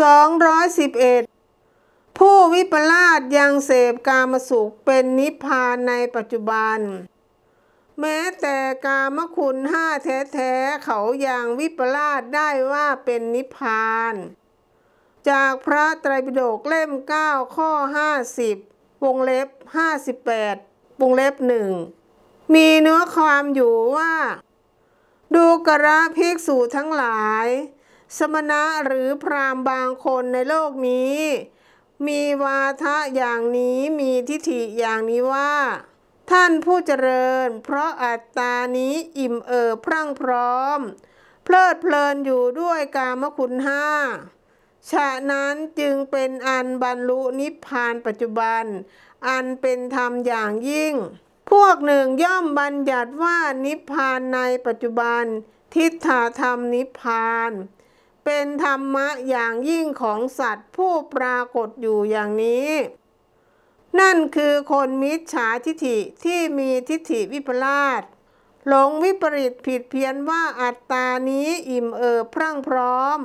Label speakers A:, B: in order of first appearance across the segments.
A: 211 ผู้วิปลาสยังเสพกามสุขเป็นนิพพานในปัจจุบัน แม้แต่กามคุณห้าแท้ๆเขายังวิปลาสได้ว่าเป็นนิพพาน จากพระไตรปิฎกเล่ม 9 ข้อ 50 วงเล็บ 58 วงเล็บหนึ่งมีเนื้อความอยู่ว่า ดูกระภิกษุทั้งหลาย สมณะหรือพราหมณ์บางคนในโลกนี้ มีวาทะอย่างนี้มีทิฏฐิอย่างนี้ว่า ท่านผู้เจริญ เพราะอัตตานี้อิ่มเอิบพรั่งพร้อม เพลิดเพลินอยู่ด้วยกามคุณห้าฉะนั้นจึงเป็นอันบรรลุนิพพานปัจจุบัน อันเป็นธรรมอย่างยิ่ง พวกหนึ่งย่อมบัญญัติว่านิพพานในปัจจุบัน ทิฏฐธรรมนิพพาน เป็นธรรมะอย่างยิ่งของสัตว์ผู้ปรากฏอยู่อย่างนี้ นั่นคือคนมิจฉาทิฐิที่มีทิฏฐิวิปลาสหลงวิปริตผิดเพี้ยนว่าอัตตานี้อิ่มเอิบพรั่งพร้อม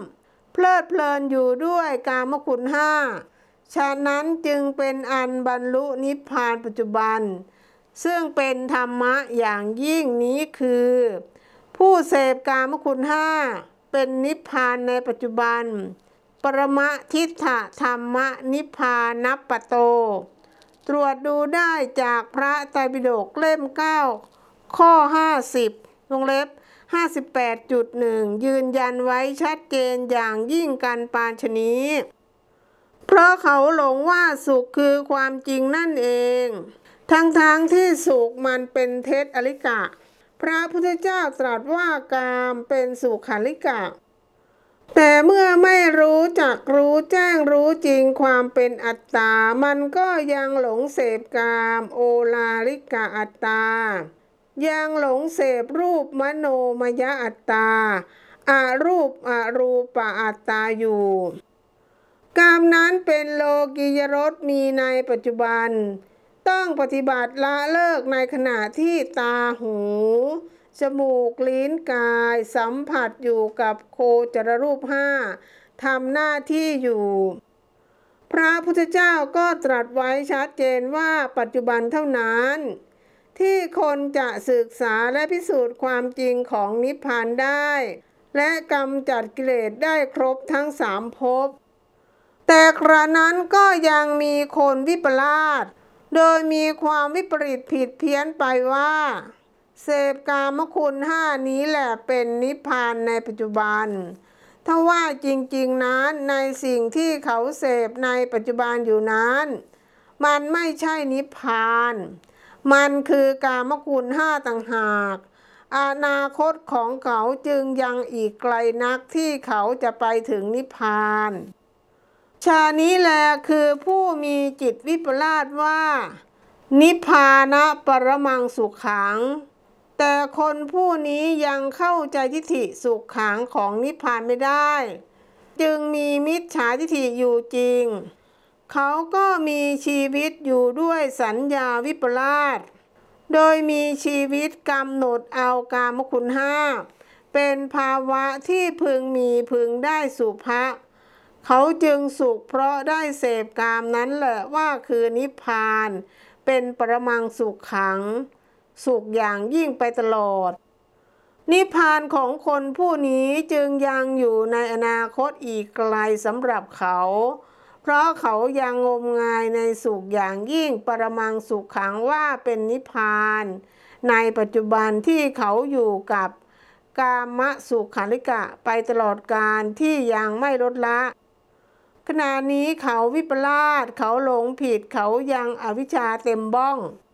A: เพลิดเพลินอยู่ด้วยกามคุณห้าฉะนั้นจึงเป็นอันบรรลุนิพพานปัจจุบัน ซึ่งเป็นธรรมะอย่างยิ่งนี้คือ ผู้เสพกามคุณห้า เป็นนิพพานในปัจจุบัน ปรมะทิฏฐธรรมนิพพานัปปโต ตรวจดูได้จากพระไตรปิฎกเล่ม 9 ข้อ 50 วงเล็บ 58.1 ยืนยันไว้ชัดเจนอย่างยิ่งกันปานชนี้ เพราะเขาหลงว่าสุขคือความจริงนั่นเอง ทั้งๆทที่สุขมันเป็นเท็จอลิกะ พระพุทธเจ้าตรัสว่ากามเป็นสุขาลิกะ แต่เมื่อไม่รู้จักรู้แจ้งรู้จริงความเป็นอัตตา มันก็ยังหลงเสพกามโอลาลิกะอัตตา ยังหลงเสพรูปมโนมยอัตตาอารูปอารูปะอัตตาอยู่ กามนั้นเป็นโลกิยรสมีในปัจจุบัน ต้องปฏิบัติละเลิกในขณะที่ตาหู จมูกลิ้นกาย สัมผัสอยู่กับโคจรรูปห้าทำหน้าที่อยู่ พระพุทธเจ้าก็ตรัสไว้ชัดเจนว่าปัจจุบันเท่านั้น ที่คนจะศึกษาและพิสูจน์ความจริงของนิพพานได้ และกำจัดกิเลสได้ครบทั้งสามภพแต่กระนั้นก็ยังมีคนวิปลาส โดยมีความวิปริตผิดเพี้ยนไปว่า เสพกามคุณห้านี้แหละเป็นนิพพานในปัจจุบัน ถ้าว่าจริงๆนั้นในสิ่งที่เขาเสพในปัจจุบันอยู่นั้น มันไม่ใช่นิพพาน มันคือกามคุณห้าต่างหากอนาคตของเขาจึงยังอีกไกลนักที่เขาจะไปถึงนิพพาน ชานี้แลคือผู้มีจิตวิปลาสว่า นิพพานะปรมังสุขขัง แต่คนผู้นี้ยังเข้าใจทิฏฐิสุขขังของนิพพานไม่ได้ จึงมีมิจฉาทิฏฐิอยู่จริง เขาก็มีชีวิตอยู่ด้วยสัญญาวิปลาสโดยมีชีวิตกำหนดเอากามคุณห้า เป็นภาวะที่พึงมีพึงได้สุภะ เขาจึงสุขเพราะได้เสพกามนั้นแหละว่าคือนิพพาน เป็นปรมังสุขขัง สุขอย่างยิ่งไปตลอด นิพพานของคนผู้นี้จึงยังอยู่ในอนาคตอีกไกลสำหรับเขา เพราะเขายังงมงายในสุขอย่างยิ่งปรมังสุขขังว่าเป็นนิพพาน ในปัจจุบันที่เขาอยู่กับกามสุขาริกะไปตลอดการที่ยังไม่ลดละ ขณะนี้เขาวิปลาสเขาหลงผิดเขายังอวิชชาเต็มบ้อง